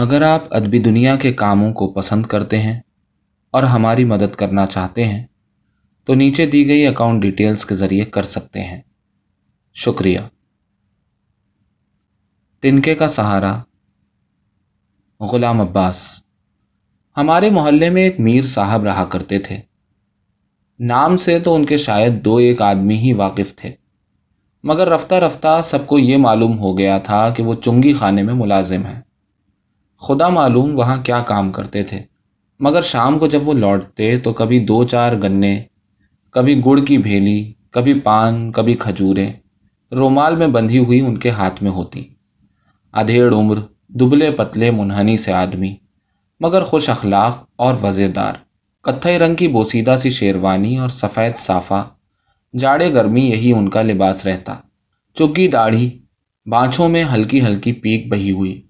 اگر آپ ادبی دنیا کے کاموں کو پسند کرتے ہیں اور ہماری مدد کرنا چاہتے ہیں، تو نیچے دی گئی اکاؤنٹ ڈیٹیلز کے ذریعے کر سکتے ہیں۔ شکریہ۔ تنکے کا سہارا، غلام عباس۔ ہمارے محلے میں ایک میر صاحب رہا کرتے تھے۔ نام سے تو ان کے شاید دو ایک آدمی ہی واقف تھے، مگر رفتہ رفتہ سب کو یہ معلوم ہو گیا تھا کہ وہ چنگی خانے میں ملازم ہیں۔ خدا معلوم وہاں کیا کام کرتے تھے۔ مگر شام کو جب وہ لوٹتے تو کبھی دو چار گنے، کبھی گڑ کی بھیلی، کبھی پان، کبھی کھجوریں رومال میں بندھی ہوئی ان کے ہاتھ میں ہوتی۔ ادھیڑ عمر، دبلے پتلے منہنی سے آدمی، مگر خوش اخلاق اور وزے دار کتھئی رنگ کی بوسیدہ سی شیروانی اور سفید صافہ۔ جاڑے گرمی یہی ان کا لباس رہتا۔ چگی داڑھی بانچھوں میں ہلکی ہلکی پیک بہی ہوئی۔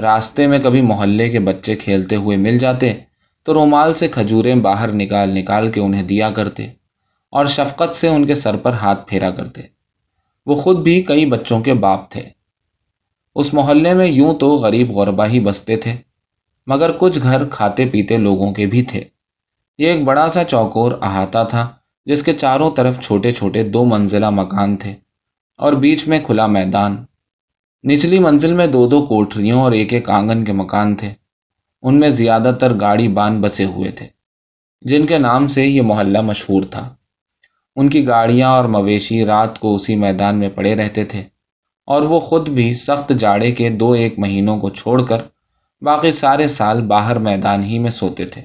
راستے میں کبھی محلے کے بچے کھیلتے ہوئے مل جاتے، تو رومال سے کھجوریں باہر نکال نکال کے انہیں دیا کرتے اور شفقت سے ان کے سر پر ہاتھ پھیرا کرتے۔ وہ خود بھی کئی بچوں کے باپ تھے۔ اس محلے میں یوں تو غریب غربا ہی بستے تھے، مگر کچھ گھر کھاتے پیتے لوگوں کے بھی تھے۔ یہ ایک بڑا سا چوکور احاطہ تھا، جس کے چاروں طرف چھوٹے چھوٹے دو منزلہ مکان تھے اور بیچ میں کھلا میدان۔ نچلی منزل میں دو دو کوٹریوں اور ایک ایک آنگن کے مکان تھے۔ ان میں زیادہ تر گاڑی بان بسے ہوئے تھے، جن کے نام سے یہ محلہ مشہور تھا۔ ان کی گاڑیاں اور مویشی رات کو اسی میدان میں پڑے رہتے تھے اور وہ خود بھی سخت جاڑے کے دو ایک مہینوں کو چھوڑ کر باقی سارے سال باہر میدان ہی میں سوتے تھے۔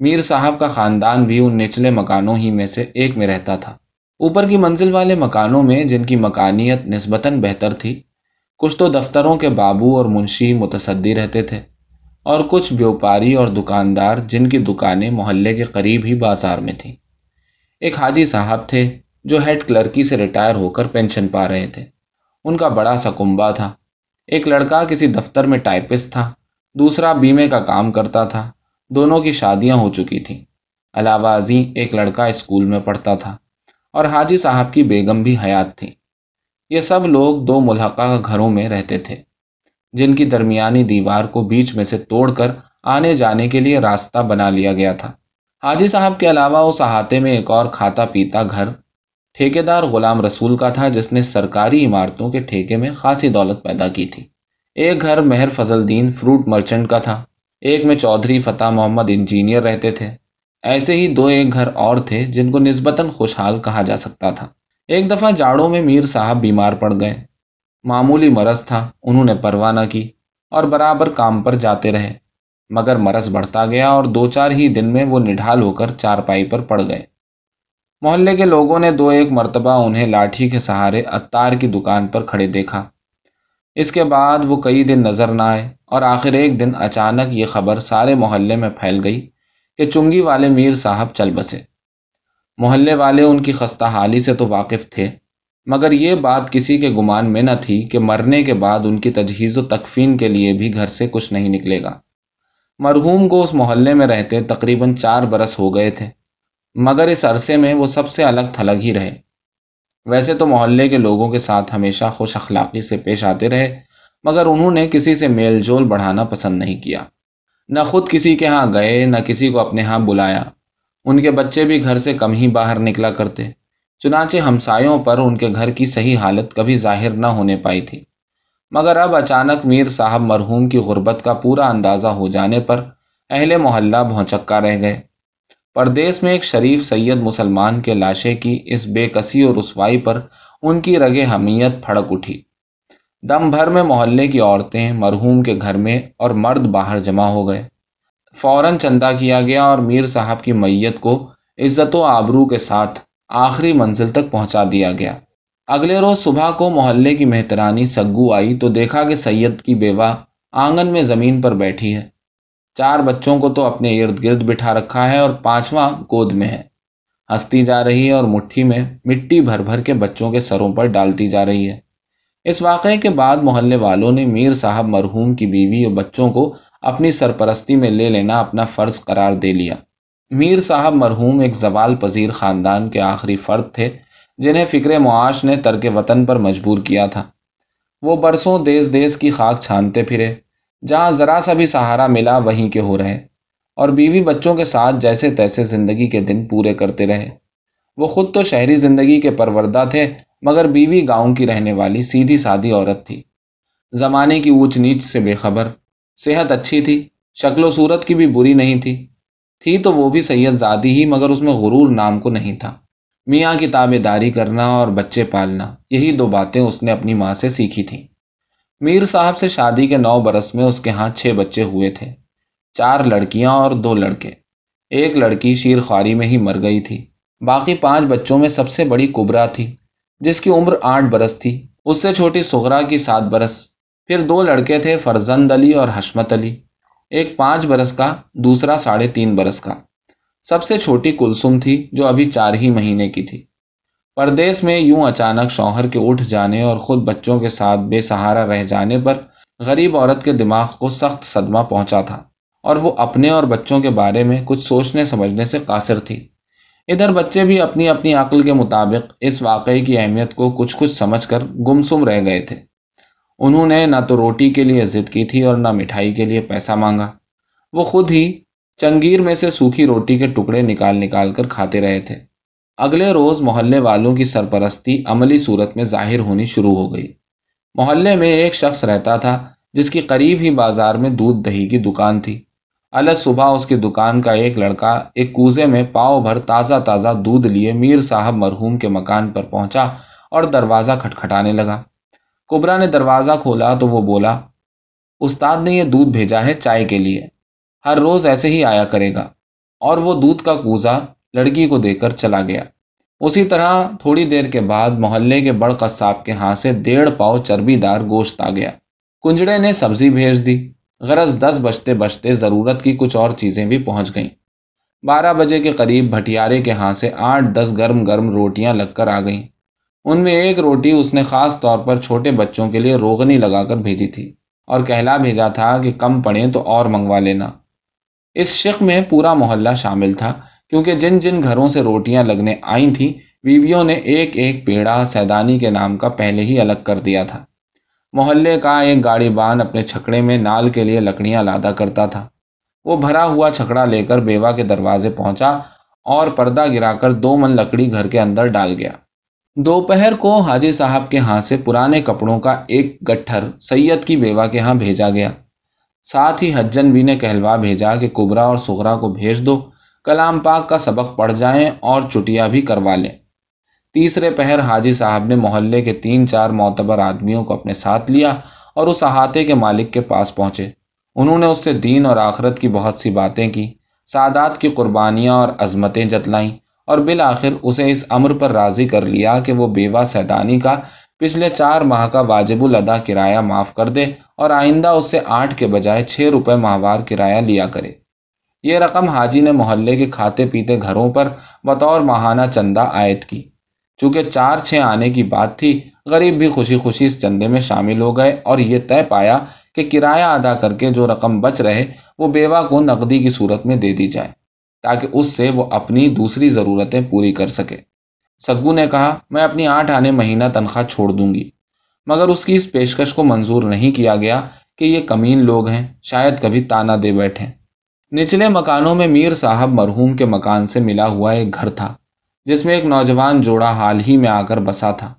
میر صاحب کا خاندان بھی ان نچلے مکانوں ہی میں سے ایک میں رہتا تھا۔ اوپر کی منزل والے مکانوں میں جن کی مکانیت نسبتاً بہتر تھی کچھ تو دفتروں کے بابو اور منشی متصدی رہتے تھے اور کچھ بیوپاری اور دکاندار جن کی دکانیں محلے کے قریب ہی بازار میں تھیں۔ ایک حاجی صاحب تھے جو ہیڈ کلرکی سے ریٹائر ہو کر پینشن پا رہے تھے۔ ان کا بڑا سا تھا۔ ایک لڑکا کسی دفتر میں ٹائپسٹ تھا، دوسرا بیمے کا کام کرتا تھا۔ دونوں کی شادیاں ہو چکی تھیں۔ علاوہ ازیں ایک لڑکا اسکول میں پڑھتا تھا۔ اور حاجی صاحب کی بیگم بھی حیات تھیں۔ یہ سب لوگ دو ملحقہ گھروں میں رہتے تھے، جن کی درمیانی دیوار کو بیچ میں سے توڑ کر آنے جانے کے لیے راستہ بنا لیا گیا تھا۔ حاجی صاحب کے علاوہ اس احاطے میں ایک اور کھاتا پیتا گھر ٹھیکے دار غلام رسول کا تھا، جس نے سرکاری عمارتوں کے ٹھیکے میں خاصی دولت پیدا کی تھی۔ ایک گھر مہر فضل دین فروٹ مرچنٹ کا تھا۔ ایک میں چودھری فتح محمد انجینئر رہتے تھے۔ ایسے ہی دو ایک گھر اور تھے، جن کو نسبتاً خوشحال کہا جا سکتا تھا۔ ایک دفعہ جاڑوں میں میر صاحب بیمار پڑ گئے۔ معمولی مرض تھا، انہوں نے پرواہ نہ کی اور برابر کام پر جاتے رہے۔ مگر مرض بڑھتا گیا اور دو چار ہی دن میں وہ نڈھال ہو کر چار پائی پر پڑ گئے۔ محلے کے لوگوں نے دو ایک مرتبہ انہیں لاٹھی کے سہارے اتار کی دکان پر کھڑے دیکھا۔ اس کے بعد وہ کئی دن نظر نہ آئے اور آخر ایک دن اچانک یہ خبر سارے محلے میں پھیل گئی کہ چنگی والے میر صاحب چل بسے۔ محلے والے ان کی خستہ حالی سے تو واقف تھے، مگر یہ بات کسی کے گمان میں نہ تھی کہ مرنے کے بعد ان کی تجہیز و تکفین کے لیے بھی گھر سے کچھ نہیں نکلے گا۔ مرحوم کو اس محلے میں رہتے تقریباً چار برس ہو گئے تھے، مگر اس عرصے میں وہ سب سے الگ تھلگ ہی رہے۔ ویسے تو محلے کے لوگوں کے ساتھ ہمیشہ خوش اخلاقی سے پیش آتے رہے، مگر انہوں نے کسی سے میل جول بڑھانا پسند نہیں کیا۔ نہ خود کسی کے ہاں گئے، نہ کسی کو اپنے ہاں بلایا۔ ان کے بچے بھی گھر سے کم ہی باہر نکلا کرتے۔ چنانچہ ہمسایوں پر ان کے گھر کی صحیح حالت کبھی ظاہر نہ ہونے پائی تھی۔ مگر اب اچانک میر صاحب مرحوم کی غربت کا پورا اندازہ ہو جانے پر اہل محلہ بھونچکا رہ گئے۔ پردیس میں ایک شریف سید مسلمان کے لاشے کی اس بے کسی اور رسوائی پر ان کی رگ حمیت پھڑک اٹھی۔ دم بھر میں محلے کی عورتیں مرحوم کے گھر میں اور مرد باہر جمع ہو گئے۔ فوراً چندہ کیا گیا اور میر صاحب کی میت کو عزت و آبرو کے ساتھ آخری منزل تک پہنچا دیا گیا۔ اگلے روز صبح کو محلے کی مہترانی سگو آئی تو دیکھا کہ سید کی بیوہ آنگن میں زمین پر بیٹھی ہے۔ چار بچوں کو تو اپنے ارد گرد بٹھا رکھا ہے اور پانچواں گود میں ہے۔ ہنستی جا رہی ہے اور مٹھی میں مٹی بھر بھر کے بچوں کے سروں پر ڈالتی جا رہی ہے۔ اس واقعے کے بعد محلے والوں نے میر صاحب مرحوم کی بیوی اور بچوں کو اپنی سرپرستی میں لے لینا اپنا فرض قرار دے لیا۔ میر صاحب مرحوم ایک زوال پذیر خاندان کے آخری فرد تھے، جنہیں فکر معاش نے ترک وطن پر مجبور کیا تھا۔ وہ برسوں دیس دیس کی خاک چھانتے پھرے، جہاں ذرا سا بھی سہارا ملا وہیں کے ہو رہے۔ اور بیوی بچوں کے ساتھ جیسے تیسے زندگی کے دن پورے کرتے رہے۔ وہ خود تو شہری زندگی کے پروردہ تھے، مگر بیوی گاؤں کی رہنے والی سیدھی سادی عورت تھی۔ زمانے کی اونچ نیچ سے بے خبر صحت اچھی تھی، شکل و صورت کی بھی بری نہیں تھی۔ تھی تو وہ بھی سید زادی ہی، مگر اس میں غرور نام کو نہیں تھا۔ میاں کی تابے داری کرنا اور بچے پالنا، یہی دو باتیں اس نے اپنی ماں سے سیکھی تھیں۔ میر صاحب سے شادی کے نو برس میں اس کے ہاں چھ بچے ہوئے تھے۔ چار لڑکیاں اور دو لڑکے۔ ایک لڑکی شیر خواری میں ہی مر گئی تھی۔ باقی پانچ بچوں میں سب سے بڑی کبرا تھی، جس کی عمر آٹھ برس تھی۔ اس سے چھوٹی سغرا کی سات برس۔ پھر دو لڑکے تھے فرزند علی اور حشمت علی۔ ایک پانچ برس کا، دوسرا ساڑھے تین برس کا۔ سب سے چھوٹی کلسم تھی جو ابھی چار ہی مہینے کی تھی۔ پردیس میں یوں اچانک شوہر کے اٹھ جانے اور خود بچوں کے ساتھ بے سہارا رہ جانے پر غریب عورت کے دماغ کو سخت صدمہ پہنچا تھا اور وہ اپنے اور بچوں کے بارے میں کچھ سوچنے سمجھنے سے قاصر تھی۔ ادھر بچے بھی اپنی اپنی عقل کے مطابق اس واقعے کی اہمیت کو کچھ کچھ سمجھ کر گمسم رہ گئے تھے۔ انہوں نے نہ تو روٹی کے لیے ضد کی تھی اور نہ مٹھائی کے لیے پیسہ مانگا۔ وہ خود ہی چنگیر میں سے سوکھی روٹی کے ٹکڑے نکال نکال کر کھاتے رہے تھے۔ اگلے روز محلے والوں کی سرپرستی عملی صورت میں ظاہر ہونی شروع ہو گئی۔ محلے میں ایک شخص رہتا تھا جس کی قریب ہی بازار میں دودھ دہی کی دکان تھی۔ الگ صبح اس کی دکان کا ایک لڑکا ایک کوزے میں پاؤ بھر تازہ تازہ دودھ لیے میر صاحب مرحوم کے مکان پر پہنچا اور دروازہ کھٹکھٹانے لگا۔ کبرا نے دروازہ کھولا تو وہ بولا، استاد نے یہ دودھ بھیجا ہے چائے کے لیے، ہر روز ایسے ہی آیا کرے گا۔ اور وہ دودھ کا کوزا لڑکی کو دے کر چلا گیا۔ اسی طرح تھوڑی دیر کے بعد محلے کے بڑ قصاب کے ہاں سے ڈیڑھ پاؤ چربی دار گوشت آ گیا۔ کنجڑے نے سبزی بھیج دی۔ غرض دس بجتے بجتے ضرورت کی کچھ اور چیزیں بھی پہنچ گئیں۔ بارہ بجے کے قریب بھٹیارے کے ہاں سے آٹھ دس گرم گرم روٹیاں لگ کر آ گئیں۔ ان میں ایک روٹی اس نے خاص طور پر چھوٹے بچوں کے لیے روغنی لگا کر بھیجی تھی اور کہلا بھیجا تھا کہ کم پڑے تو اور منگوا لینا۔ اس شک میں پورا محلہ شامل تھا، کیونکہ جن جن گھروں سے روٹیاں لگنے آئی تھیں، بیویوں نے ایک ایک پیڑا سیدانی کے نام کا پہلے ہی الگ کر دیا تھا۔ محلے کا ایک گاڑی بان اپنے چھکڑے میں نال کے لیے لکڑیاں لادا کرتا تھا۔ وہ بھرا ہوا چھکڑا لے کر بیوہ کے دروازے پہنچا اور پردہ گرا کر دو من لکڑی گھر کے اندر ڈال گیا۔ دوپہر کو حاجی صاحب کے ہاں سے پرانے کپڑوں کا ایک گٹھر سید کی بیوہ کے ہاں بھیجا گیا۔ ساتھ ہی حجن بھی نے کہلوا بھیجا کہ کبرا اور سغرا کو بھیج دو، کلام پاک کا سبق پڑھ جائیں اور چٹیا بھی کروا لیں۔ تیسرے پہر حاجی صاحب نے محلے کے تین چار معتبر آدمیوں کو اپنے ساتھ لیا اور اس احاطے کے مالک کے پاس پہنچے۔ انہوں نے اس سے دین اور آخرت کی بہت سی باتیں کی، سادات کی قربانیاں اور عظمتیں جتلائیں۔ اور بالآخر اسے اس امر پر راضی کر لیا کہ وہ بیوہ سیدانی کا پچھلے چار ماہ کا واجب الادا کرایہ معاف کر دے اور آئندہ اس سے آٹھ کے بجائے چھ روپے ماہوار کرایہ لیا کرے۔ یہ رقم حاجی نے محلے کے کھاتے پیتے گھروں پر بطور ماہانہ چندہ عائد کی۔ چونکہ چار چھ آنے کی بات تھی، غریب بھی خوشی خوشی اس چندے میں شامل ہو گئے اور یہ طے پایا کہ کرایہ ادا کر کے جو رقم بچ رہے، وہ بیوہ کو نقدی کی صورت میں دے دی جائے۔ تاکہ اس سے وہ اپنی دوسری ضرورتیں پوری کر سکے۔ سگو نے کہا، میں اپنی آٹھ آنے مہینہ تنخواہ چھوڑ دوں گی۔ مگر اس کی اس پیشکش کو منظور نہیں کیا گیا کہ یہ کمین لوگ ہیں، شاید کبھی تانا دے بیٹھیں نچلے مکانوں میں میر صاحب مرحوم کے مکان سے ملا ہوا ایک گھر تھا، جس میں ایک نوجوان جوڑا حال ہی میں آ کر بسا تھا۔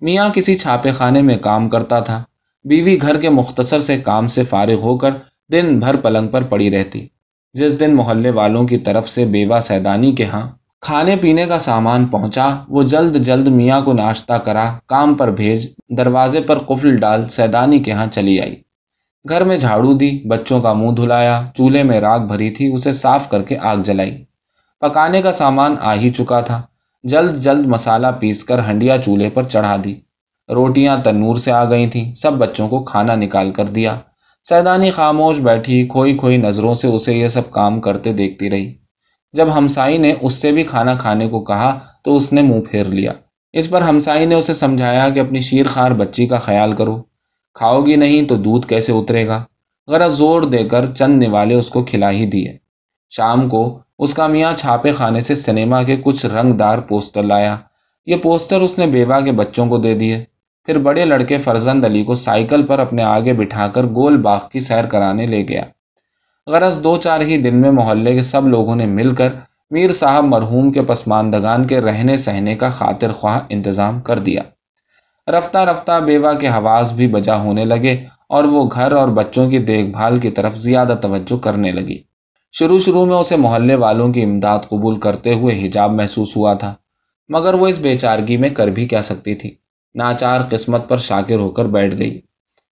میاں کسی چھاپے خانے میں کام کرتا تھا۔ بیوی گھر کے مختصر سے کام سے فارغ ہو کر دن بھر پلنگ پر پڑی رہتی۔ جس دن محلے والوں کی طرف سے بیوہ سیدانی کے ہاں کھانے پینے کا سامان پہنچا، وہ جلد جلد میاں کو ناشتہ کرا، کام پر بھیج، دروازے پر قفل ڈال سیدانی کے ہاں چلی آئی۔ گھر میں جھاڑو دی، بچوں کا منہ دھلایا، چولہے میں راگ بھری تھی، اسے صاف کر کے آگ جلائی۔ پکانے کا سامان آ ہی چکا تھا۔ جلد جلد مسالہ پیس کر ہنڈیا چولہے پر چڑھا دی۔ روٹیاں تنور سے آ گئی تھیں، سب بچوں کو کھانا نکال کر دیا۔ سیدانی خاموش بیٹھی، کھوئی کھوئی نظروں سے اسے یہ سب کام کرتے دیکھتی رہی۔ جب ہمسائی نے اس سے بھی کھانا کھانے کو کہا تو اس نے منہ پھیر لیا۔ اس پر ہمسائی نے اسے سمجھایا کہ اپنی شیر خار بچی کا خیال کرو۔ کھاؤ گی نہیں تو دودھ کیسے اترے گا؟ غرض زور دے کر چند نوالے اس کو کھلا ہی دیے۔ شام کو اس کا میاں چھاپے خانے سے سنیما کے کچھ رنگ دار پوسٹر لایا۔ یہ پوسٹر اس نے بیوہ کے بچوں کو دے دیے۔ پھر بڑے لڑکے فرزند علی کو سائیکل پر اپنے آگے بٹھا کر گول باغ کی سیر کرانے لے گیا۔ غرض دو چار ہی دن میں محلے کے سب لوگوں نے مل کر میر صاحب مرحوم کے پسماندگان کے رہنے سہنے کا خاطر خواہ انتظام کر دیا۔ رفتہ رفتہ بیوہ کے حواس بھی بجا ہونے لگے اور وہ گھر اور بچوں کی دیکھ بھال کی طرف زیادہ توجہ کرنے لگی۔ شروع شروع میں اسے محلے والوں کی امداد قبول کرتے ہوئے حجاب محسوس ہوا تھا، مگر وہ اس بیچارگی میں کر بھی کیا سکتی تھی۔ ناچار قسمت پر شاکر ہو کر بیٹھ گئی۔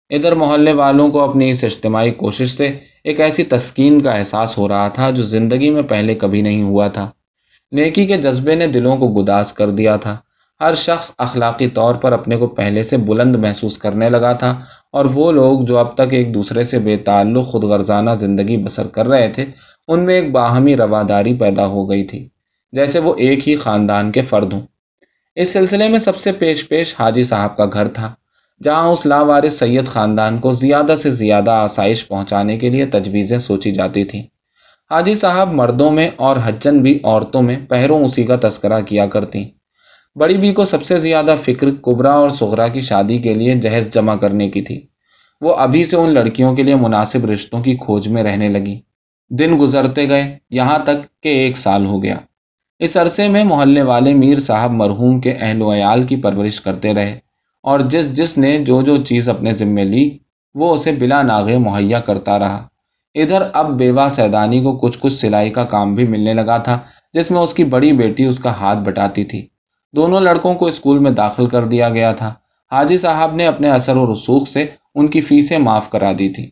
ادھر محلے والوں کو اپنی اس اجتماعی کوشش سے ایک ایسی تسکین کا احساس ہو رہا تھا جو زندگی میں پہلے کبھی نہیں ہوا تھا۔ نیکی کے جذبے نے دلوں کو گداس کر دیا تھا۔ ہر شخص اخلاقی طور پر اپنے کو پہلے سے بلند محسوس کرنے لگا تھا اور وہ لوگ جو اب تک ایک دوسرے سے بے تعلق خود غرضانہ زندگی بسر کر رہے تھے، ان میں ایک باہمی رواداری پیدا ہو گئی تھی۔ جیسے وہ ایک ہی خاندان کے فرد ہوں۔ اس سلسلے میں سب سے پیش پیش حاجی صاحب کا گھر تھا، جہاں اس لاوار سید خاندان کو زیادہ سے زیادہ آسائش پہنچانے کے لیے تجویزیں سوچی جاتی تھیں۔ حاجی صاحب مردوں میں اور حجن بھی عورتوں میں پہروں اسی کا تذکرہ کیا کرتی بڑی بی کو سب سے زیادہ فکر کبرا اور سغرا کی شادی کے لیے جہیز جمع کرنے کی تھی۔ وہ ابھی سے ان لڑکیوں کے لیے مناسب رشتوں کی کھوج میں رہنے لگی دن گزرتے گئے، یہاں تک کہ ایک سال ہو گیا۔ اس عرصے میں محلے والے میر صاحب مرحوم کے اہل و عیال کی پرورش کرتے رہے اور جس جس نے جو جو چیز اپنے ذمے لی، وہ اسے بلا ناغے مہیا کرتا رہا۔ ادھر اب بیوہ سیدانی کو کچھ کچھ سلائی کا کام بھی ملنے لگا تھا، جس میں اس کی بڑی بیٹی اس کا ہاتھ بٹاتی تھی۔ دونوں لڑکوں کو اسکول میں داخل کر دیا گیا تھا۔ حاجی صاحب نے اپنے اثر و رسوخ سے ان کی فیسیں معاف کرا دی تھی۔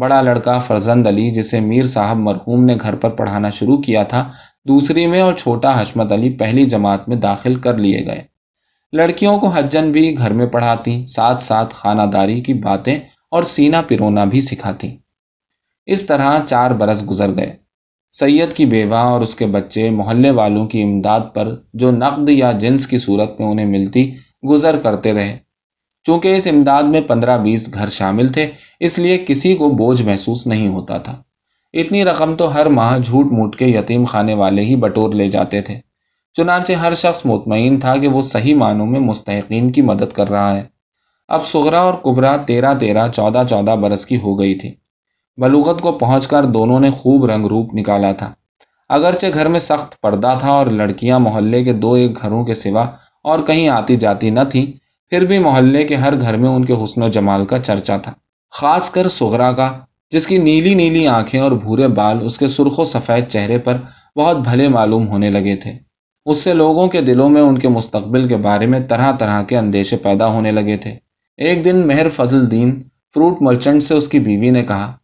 بڑا لڑکا فرزند علی، جسے میر صاحب مرحوم نے گھر پر پڑھانا شروع کیا تھا دوسری میں اور چھوٹا حشمت علی پہلی جماعت میں داخل کر لیے گئے۔ لڑکیوں کو حجن بھی گھر میں پڑھاتی، ساتھ ساتھ خانہ داری کی باتیں اور سینہ پرونا بھی سکھاتی۔ اس طرح چار برس گزر گئے۔ سید کی بیوہ اور اس کے بچے محلے والوں کی امداد پر جو نقد یا جنس کی صورت میں انہیں ملتی، گزر کرتے رہے۔ چونکہ اس امداد میں پندرہ بیس گھر شامل تھے، اس لیے کسی کو بوجھ محسوس نہیں ہوتا تھا۔ اتنی رقم تو ہر ماہ جھوٹ موٹ کے یتیم خانے والے ہی بٹور لے جاتے تھے۔ چنانچہ ہر شخص مطمئن تھا کہ وہ صحیح معنوں میں مستحقین کی مدد کر رہا ہے۔ اب سغرا اور کبرا تیرہ تیرہ چودہ چودہ برس کی ہو گئی تھی۔ بلوغت کو پہنچ کر دونوں نے خوب رنگ روپ نکالا تھا۔ اگرچہ گھر میں سخت پردہ تھا اور لڑکیاں محلے کے دو ایک گھروں کے سوا اور کہیں آتی جاتی نہ تھیں، پھر بھی محلے کے ہر گھر میں ان کے حسن و جمال کا چرچا تھا۔ خاص کر سغرا کا جس کی نیلی نیلی آنکھیں اور بھورے بال اس کے سرخ و سفید چہرے پر بہت بھلے معلوم ہونے لگے تھے۔ اس سے لوگوں کے دلوں میں ان کے مستقبل کے بارے میں طرح طرح کے اندیشے پیدا ہونے لگے تھے۔ ایک دن مہر فضل دین فروٹ مرچنٹ سے اس کی بیوی نے کہا،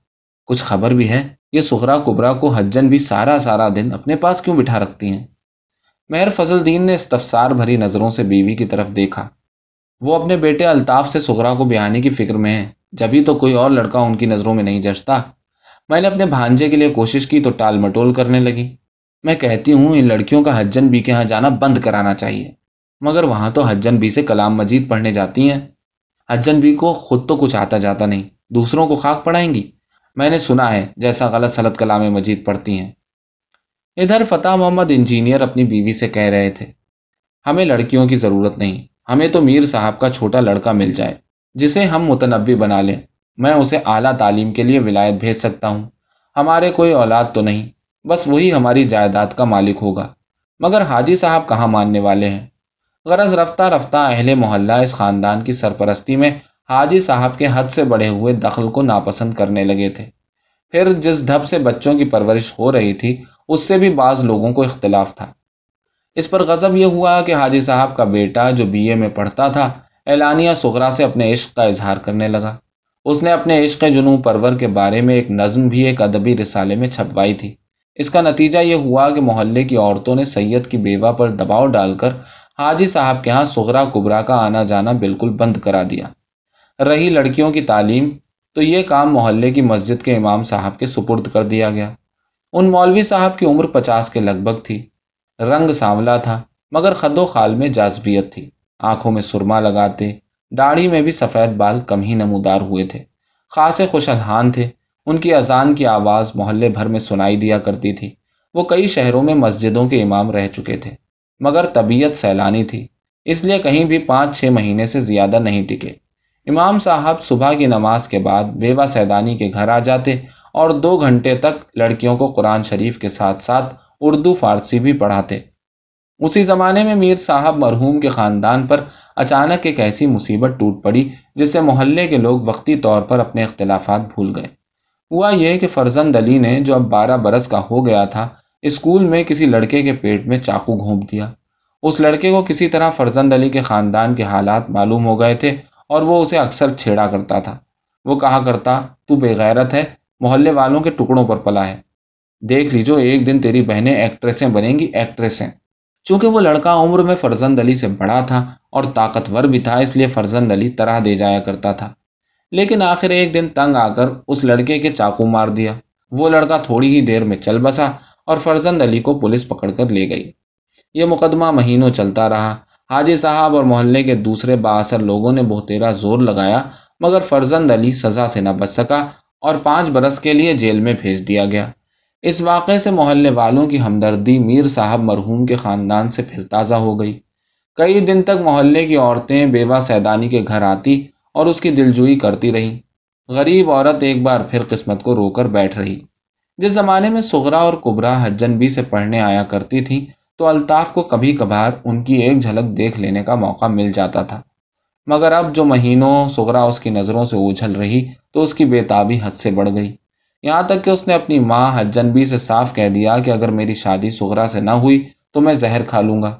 کچھ خبر بھی ہے؟ یہ سغرا کبرا کو حجن بھی سارا سارا دن اپنے پاس کیوں بٹھا رکھتی ہیں؟ مہر فضل دین نے استفسار بھری نظروں سے بیوی کی طرف دیکھا۔ وہ اپنے بیٹے الطاف سے سغرا کو بیانے کی فکر میں ہے جبھی تو کوئی اور لڑکا ان کی نظروں میں نہیں جچتا۔ میں نے اپنے بھانجے کے لیے کوشش کی تو ٹال مٹول کرنے لگی۔ میں کہتی ہوں، ان لڑکیوں کا حجن بی کے یہاں جانا بند کرانا چاہیے۔ مگر وہاں تو حجن بی سے کلام مجید پڑھنے جاتی ہیں۔ حجن بی کو خود تو کچھ آتا جاتا نہیں، دوسروں کو خاک پڑھائیں گی۔ میں نے سنا ہے، جیسا غلط سلط کلام مجید پڑھتی ہیں۔ ادھر فتح محمد انجینئر اپنی بیوی سے کہہ رہے تھے، ہمیں لڑکیوں کی ضرورت نہیں، ہمیں تو میر صاحب کا چھوٹا لڑکا مل جائے۔ جسے ہم متنوع بنا لیں، میں اسے اعلیٰ تعلیم کے لیے ولایت بھیج سکتا ہوں۔ ہمارے کوئی اولاد تو نہیں، بس وہی ہماری جائیداد کا مالک ہوگا۔ مگر حاجی صاحب کہاں ماننے والے ہیں؟ غرض رفتہ رفتہ اہل محلہ اس خاندان کی سرپرستی میں حاجی صاحب کے حد سے بڑھے ہوئے دخل کو ناپسند کرنے لگے تھے۔ پھر جس ڈھب سے بچوں کی پرورش ہو رہی تھی، اس سے بھی بعض لوگوں کو اختلاف تھا۔ اس پر غضب یہ ہوا کہ حاجی صاحب کا بیٹا جو بی اے میں پڑھتا تھا اعلانیہ سغرا سے اپنے عشق کا اظہار کرنے لگا۔ اس نے اپنے عشق جنو پرور کے بارے میں ایک نظم بھی، ایک ادبی رسالے میں چھپوائی تھی۔ اس کا نتیجہ یہ ہوا کہ محلے کی عورتوں نے سید کی بیوہ پر دباؤ ڈال کر حاجی صاحب کے ہاں سغرا کبرا کا آنا جانا بالکل بند کرا دیا۔ رہی لڑکیوں کی تعلیم، تو یہ کام محلے کی مسجد کے امام صاحب کے سپرد کر دیا گیا۔ ان مولوی صاحب کی عمر پچاس کے لگ بھگ تھی۔ رنگ سانولا تھا، مگر خد و خال میں جازبیت تھی۔ آنکھوں میں سرما لگاتے، داڑھی میں بھی سفید بال کم ہی نمودار ہوئے تھے۔ خاصے خوش الحان تھے۔ ان کی اذان کی آواز محلے بھر میں سنائی دیا کرتی تھی۔ وہ کئی شہروں میں مسجدوں کے امام رہ چکے تھے، مگر طبیعت سیلانی تھی۔ اس لیے کہیں بھی پانچ چھ مہینے سے زیادہ نہیں ٹکے۔ امام صاحب صبح کی نماز کے بعد بیوہ سیدانی کے گھر آ جاتے اور دو گھنٹے تک لڑکیوں کو قرآن شریف کے ساتھ ساتھ اردو فارسی بھی پڑھاتے۔ اسی زمانے میں میر صاحب مرحوم کے خاندان پر اچانک ایک ایسی مصیبت ٹوٹ پڑی جس سے محلے کے لوگ وقتی طور پر اپنے اختلافات بھول گئے۔ ہوا یہ کہ فرزند علی نے جو اب بارہ برس کا ہو گیا تھا، اسکول میں کسی لڑکے کے پیٹ میں چاقو گھونپ دیا۔ اس لڑکے کو کسی طرح فرزند علی کے خاندان کے حالات معلوم ہو گئے تھے اور وہ اسے اکثر چھیڑا کرتا تھا۔ وہ کہا کرتا، تو بے غیرت ہے، محلے والوں کے ٹکڑوں پر پلا ہے۔ دیکھ لیجو، ایک دن تیری بہنیں ایکٹریسیں بنیں گی، ایکٹریسیں۔ چونکہ وہ لڑکا عمر میں فرزند علی سے بڑا تھا اور طاقتور بھی تھا، اس لیے فرزند علی طرح دے جایا کرتا تھا۔ لیکن آخر ایک دن تنگ آ کر اس لڑکے کے چاقو مار دیا۔ وہ لڑکا تھوڑی ہی دیر میں چل بسا اور فرزند علی کو پولیس پکڑ کر لے گئی۔ یہ مقدمہ مہینوں چلتا رہا۔ حاجی صاحب اور محلے کے دوسرے باثر لوگوں نے بہتیرا زور لگایا، مگر فرزند علی سزا سے نہ بچ سکا اور پانچ برس کے لیے جیل میں بھیج دیا گیا۔ اس واقعے سے محلے والوں کی ہمدردی میر صاحب مرحوم کے خاندان سے پھر تازہ ہو گئی۔ کئی دن تک محلے کی عورتیں بیوہ سیدانی کے گھر آتی اور اس کی دلجوئی کرتی رہیں۔ غریب عورت ایک بار پھر قسمت کو رو کر بیٹھ رہی۔ جس زمانے میں سغرا اور کبرا حجن بھی سے پڑھنے آیا کرتی تھی تو الطاف کو کبھی کبھار ان کی ایک جھلک دیکھ لینے کا موقع مل جاتا تھا۔ مگر اب جو مہینوں سغرا اس کی نظروں سے اچھل رہی، تو اس کی بےتابی حد سے بڑھ گئی۔ یہاں تک کہ اس نے اپنی ماں حجن بی سے صاف کہہ دیا کہ اگر میری شادی سغرا سے نہ ہوئی تو میں زہر کھا لوں گا۔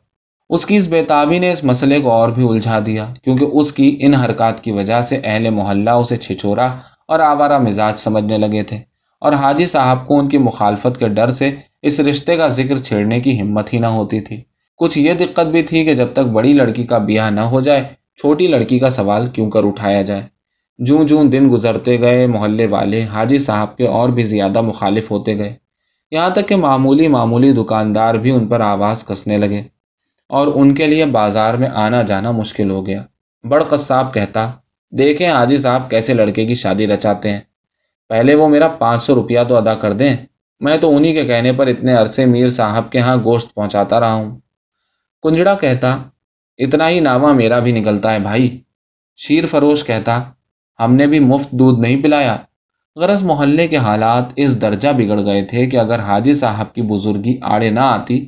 اس کی اس بےتابی نے اس مسئلے کو اور بھی الجھا دیا کیونکہ اس کی ان حرکات کی وجہ سے اہل محلہ اسے چھچورا اور آوارہ مزاج سمجھنے لگے تھے اور حاجی صاحب کو ان کی مخالفت کے ڈر سے اس رشتے کا ذکر چھیڑنے کی ہمت ہی نہ ہوتی تھی۔ کچھ یہ دقت بھی تھی کہ جب تک بڑی لڑکی کا بیاہ نہ ہو جائے، چھوٹی لڑکی کا سوال کیوں کر اٹھایا جائے؟ جوں جوں دن گزرتے گئے، محلے والے، حاجی صاحب کے اور بھی زیادہ مخالف ہوتے گئے۔ یہاں تک کہ معمولی معمولی دکاندار بھی ان پر آواز کسنے لگے اور ان کے لیے بازار میں آنا جانا مشکل ہو گیا۔ بڑ قصاب کہتا، دیکھیں حاجی صاحب کیسے لڑکے کی شادی رچاتے ہیں۔ پہلے وہ میرا پانچ سو روپیہ تو ادا کر دیں۔ میں تو انہی کے کہنے پر اتنے عرصے میر صاحب کے ہاں گوشت پہنچاتا رہا ہوں کنجڑا کہتا، اتنا ہی ناوا میرا بھی نکلتا ہے بھائی شیر فروش کہتا ہم نے بھی مفت دودھ نہیں پلایا۔ غرض محلے کے حالات اس درجہ بگڑ گئے تھے کہ اگر حاجی صاحب کی بزرگی آڑے نہ آتی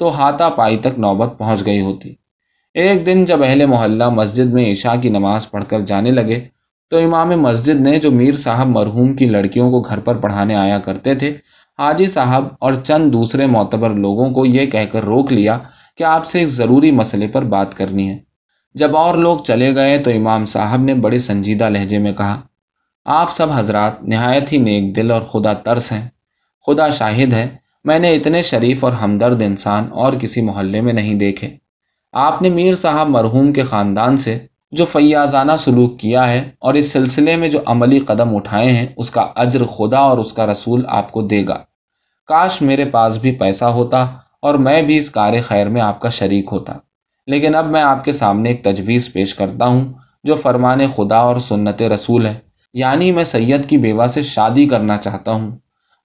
تو ہاتھا پائی تک نوبت پہنچ گئی ہوتی۔ ایک دن جب اہل محلہ مسجد میں عشاء کی نماز پڑھ کر جانے لگے تو امام مسجد نے جو میر صاحب مرحوم کی لڑکیوں کو گھر پر پڑھانے آیا کرتے تھے، حاجی صاحب اور چند دوسرے معتبر لوگوں کو یہ کہہ کر روک لیا کہ آپ سے ایک ضروری مسئلے پر بات کرنی ہے۔ جب اور لوگ چلے گئے تو امام صاحب نے بڑے سنجیدہ لہجے میں کہا، آپ سب حضرات نہایت ہی نیک دل اور خدا ترس ہیں، خدا شاہد ہے، میں نے اتنے شریف اور ہمدرد انسان اور کسی محلے میں نہیں دیکھے۔ آپ نے میر صاحب مرحوم کے خاندان سے جو فیاضانہ سلوک کیا ہے اور اس سلسلے میں جو عملی قدم اٹھائے ہیں، اس کا اجر خدا اور اس کا رسول آپ کو دے گا۔ کاش میرے پاس بھی پیسہ ہوتا اور میں بھی اس کار خیر میں آپ کا شریک ہوتا۔ لیکن اب میں آپ کے سامنے ایک تجویز پیش کرتا ہوں جو فرمان خدا اور سنت رسول ہے۔ یعنی میں سید کی بیوہ سے شادی کرنا چاہتا ہوں۔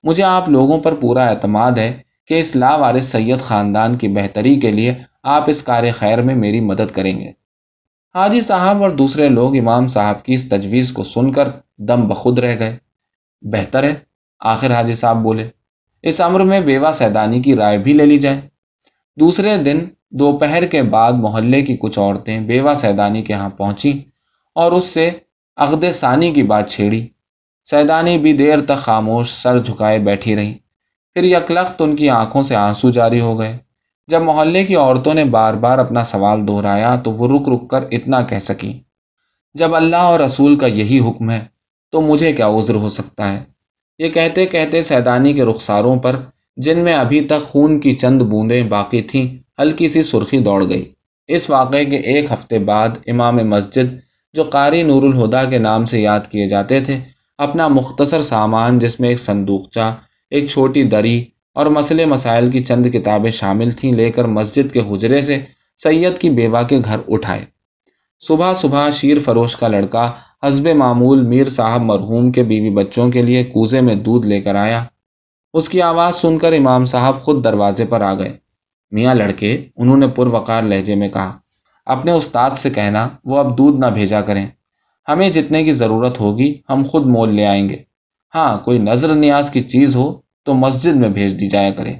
مجھے آپ لوگوں پر پورا اعتماد ہے کہ اس لا وارث سید خاندان کی بہتری کے لیے آپ اس کار خیر میں میری مدد کریں گے۔ حاجی صاحب اور دوسرے لوگ امام صاحب کی اس تجویز کو سن کر دم بخود رہ گئے۔ بہتر ہے، آخر حاجی صاحب بولے۔ اس امر میں بیوہ سیدانی کی رائے بھی لے لی جائے۔ دوسرے دن دوپہر کے بعد محلے کی کچھ عورتیں بیوہ سیدانی کے ہاں پہنچی اور اس سے عقد ثانی کی بات چھیڑی۔ سیدانی بھی دیر تک خاموش سر جھکائے بیٹھی رہیں پھر یکلخت ان کی آنکھوں سے آنسو جاری ہو گئے۔ جب محلے کی عورتوں نے بار بار اپنا سوال دہرایا تو وہ رک رک کر اتنا کہہ سکی جب اللہ اور رسول کا یہی حکم ہے تو مجھے کیا عذر ہو سکتا ہے؟ یہ کہتے کہتے سیدانی کے رخساروں پر جن میں ابھی تک خون کی چند بوندیں باقی تھیں ہلکی سی سرخی دوڑ گئی۔ اس واقعے کے ایک ہفتے بعد امام مسجد، جو قاری نور الہدا کے نام سے یاد کیے جاتے تھے، اپنا مختصر سامان، جس میں ایک صندوقچہ، ایک چھوٹی دری اور مسئلے مسائل کی چند کتابیں شامل تھیں، لے کر مسجد کے حجرے سے سید کی بیوہ کے گھر اٹھائے۔ صبح صبح شیر فروش کا لڑکا حزب معمول میر صاحب مرحوم کے بیوی بچوں کے لیے کوزے میں دودھ لے کر آیا۔ اس کی آواز سن کر امام صاحب خود دروازے پر آ گئے۔ میاں لڑکے، انہوں نے پر وقار لہجے میں کہا، اپنے استاد سے کہنا، وہ اب دودھ نہ بھیجا کریں۔ ہمیں جتنے کی ضرورت ہوگی، ہم خود مول لے آئیں گے۔ ہاں کوئی نظر نیاز کی چیز ہو تو مسجد میں بھیج دی جایا کرے